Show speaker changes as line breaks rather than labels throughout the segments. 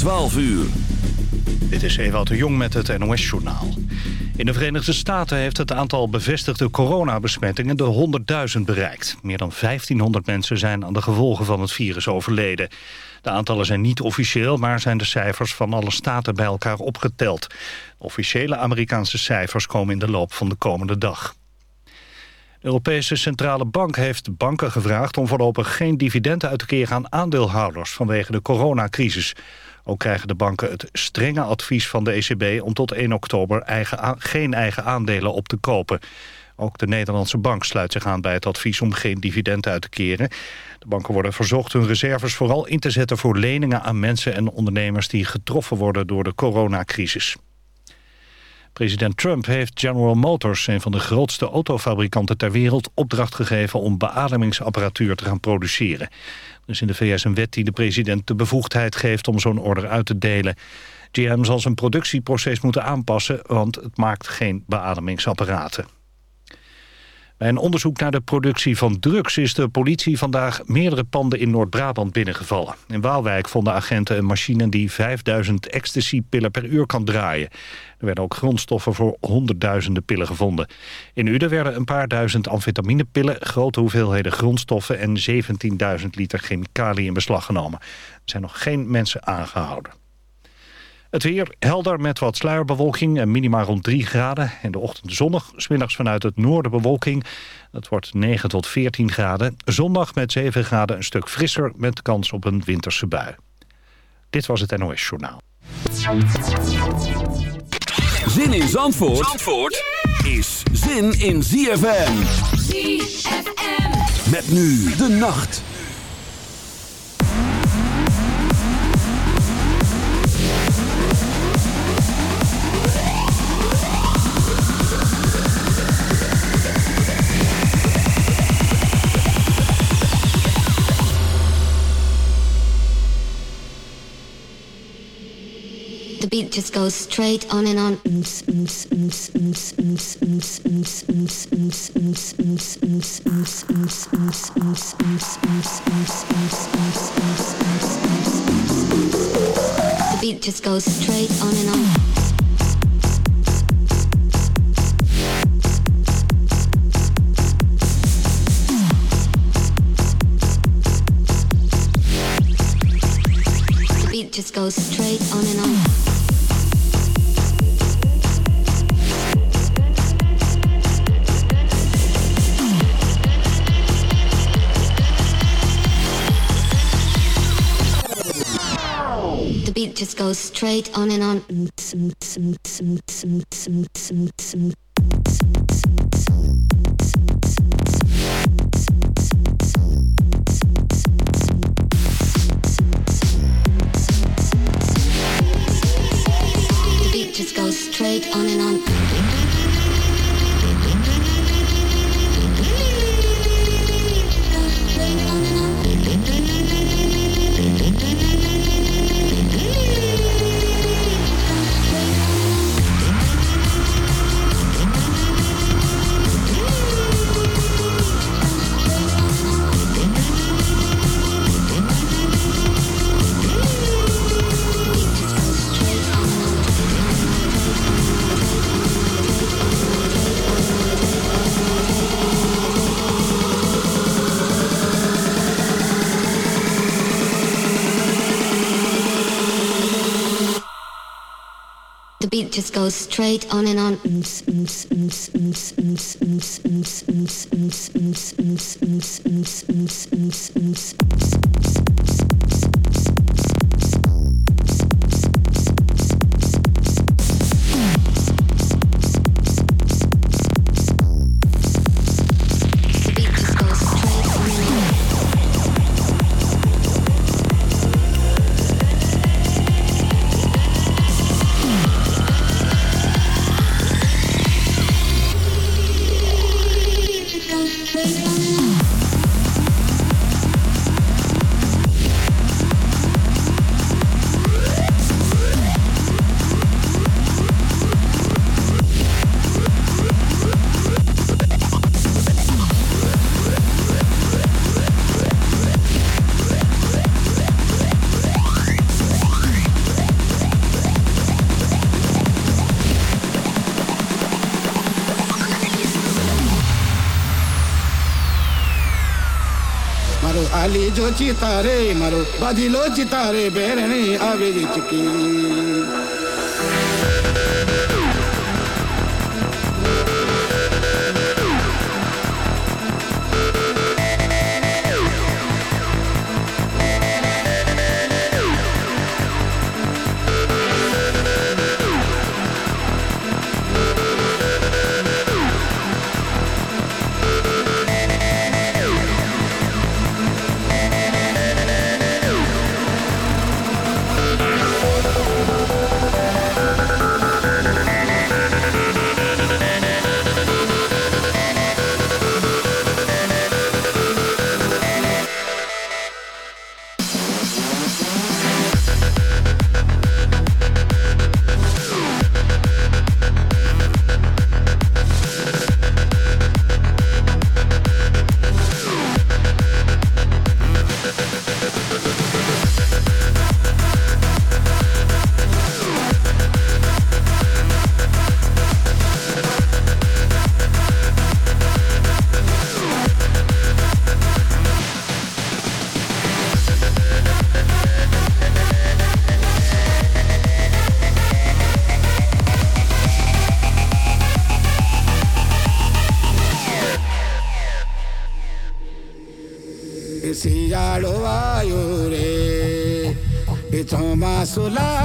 12 uur.
Dit is Ewout de Jong met het NOS-journaal. In de Verenigde Staten heeft het aantal bevestigde coronabesmettingen de 100.000 bereikt. Meer dan 1500 mensen zijn aan de gevolgen van het virus overleden. De aantallen zijn niet officieel, maar zijn de cijfers van alle staten bij elkaar opgeteld. Officiële Amerikaanse cijfers komen in de loop van de komende dag. De Europese Centrale Bank heeft banken gevraagd om voorlopig geen dividenden uit te keren aan aandeelhouders vanwege de coronacrisis. Ook krijgen de banken het strenge advies van de ECB om tot 1 oktober eigen geen eigen aandelen op te kopen. Ook de Nederlandse bank sluit zich aan bij het advies om geen dividend uit te keren. De banken worden verzocht hun reserves vooral in te zetten voor leningen aan mensen en ondernemers die getroffen worden door de coronacrisis. President Trump heeft General Motors, een van de grootste autofabrikanten ter wereld, opdracht gegeven om beademingsapparatuur te gaan produceren. Is in de VS een wet die de president de bevoegdheid geeft om zo'n order uit te delen. GM zal zijn productieproces moeten aanpassen, want het maakt geen beademingsapparaten. Bij een onderzoek naar de productie van drugs is de politie vandaag meerdere panden in Noord-Brabant binnengevallen. In Waalwijk vonden agenten een machine die 5000 ecstasy-pillen per uur kan draaien. Er werden ook grondstoffen voor honderdduizenden pillen gevonden. In Uden werden een paar duizend amfetaminepillen, grote hoeveelheden grondstoffen en 17.000 liter chemicaliën in beslag genomen. Er zijn nog geen mensen aangehouden. Het weer helder met wat sluierbewolking en minima rond 3 graden. In de ochtend zonnig, smiddags vanuit het noorden bewolking. Het wordt 9 tot 14 graden. Zondag met 7 graden een stuk frisser met kans op een winterse bui. Dit was het NOS Journaal.
Zin in Zandvoort, Zandvoort is zin in ZFM.
ZFM.
Met nu de nacht.
Beat just goes straight on and on. The beat just goes straight on and on. The beat just goes straight on and on. Just goes straight on and on. Just goes straight on and on. Just goes straight on and on.
चितारे मरो बधिलो चितारे बेरणी आवे चुकी sola.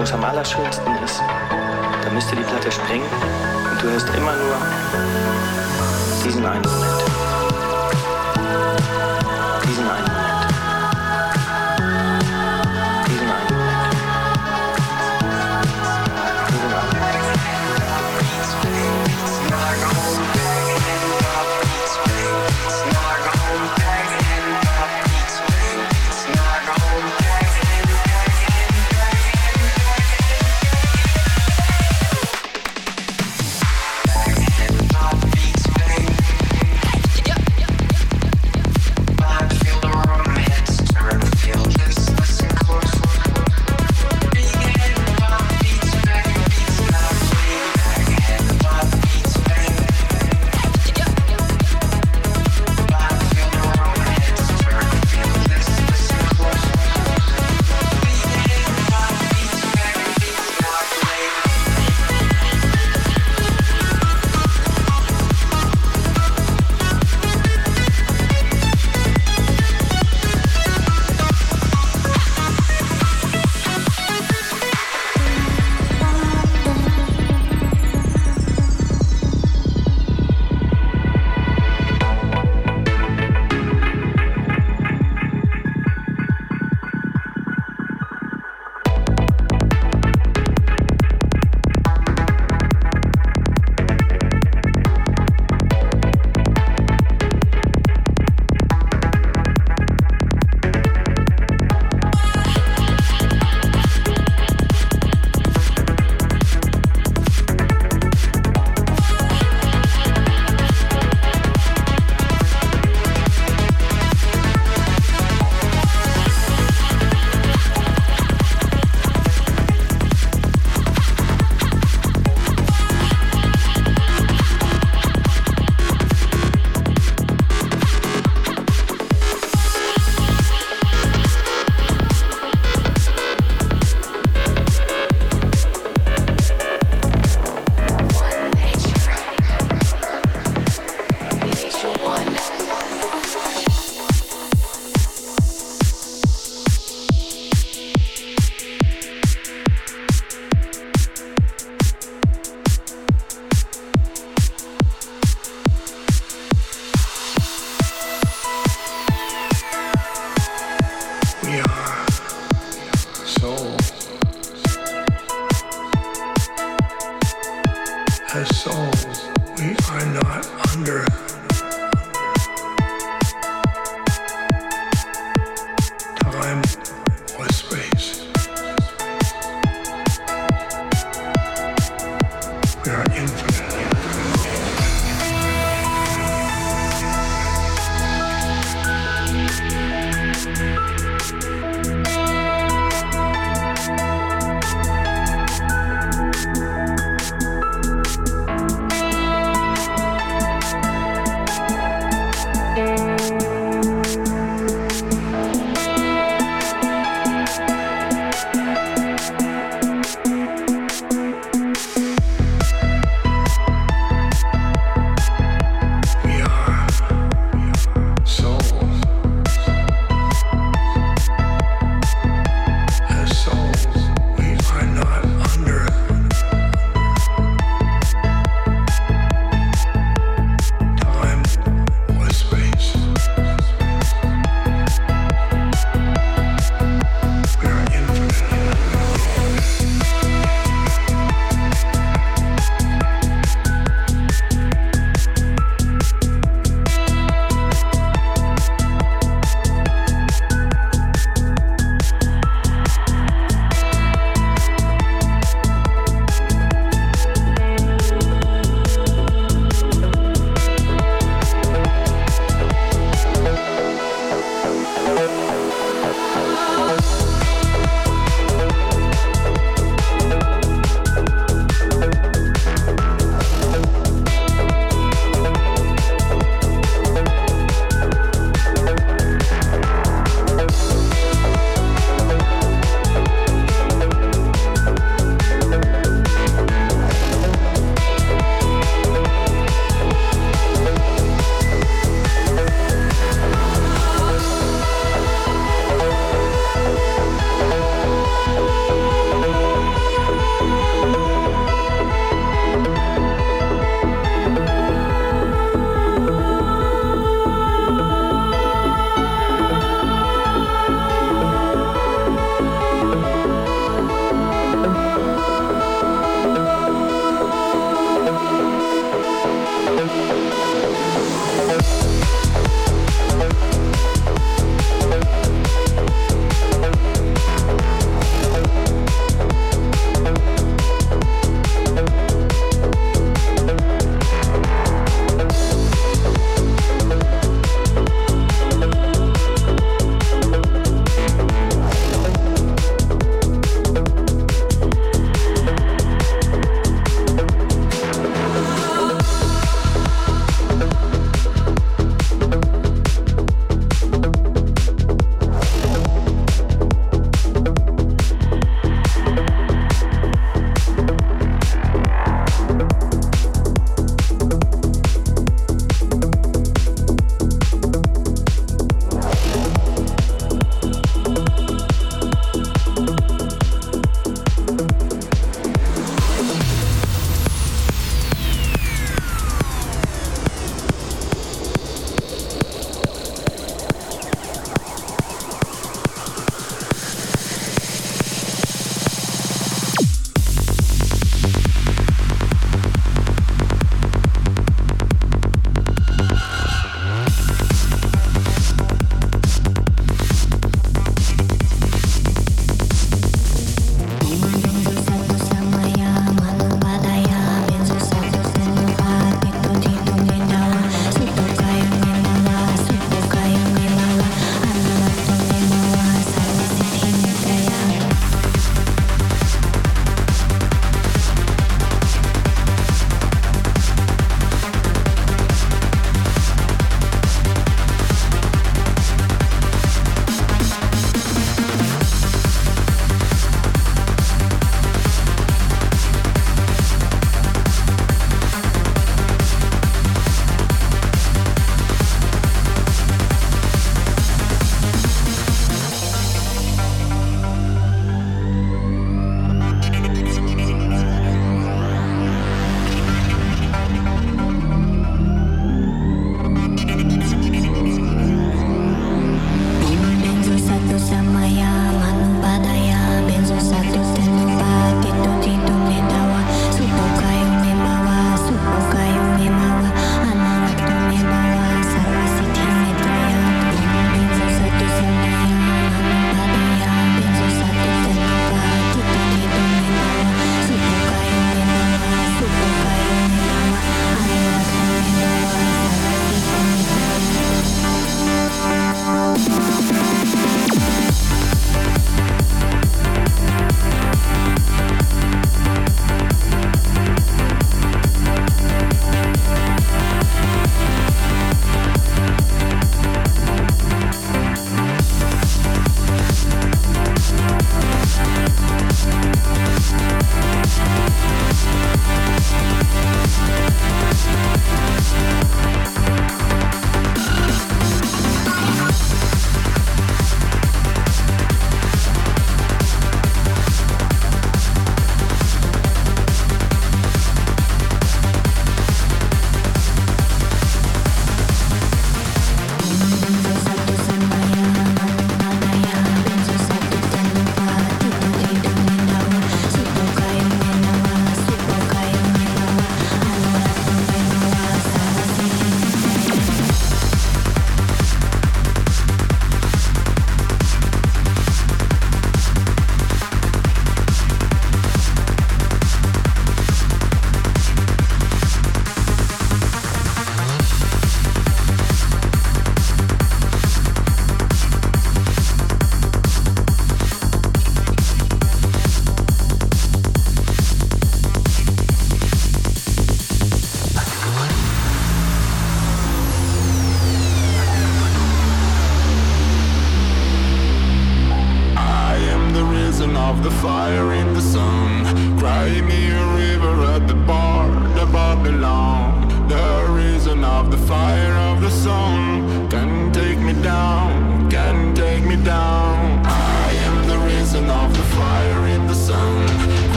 wo es am allerschönsten ist, dann müsste die Platte springen und du hörst immer nur diesen einen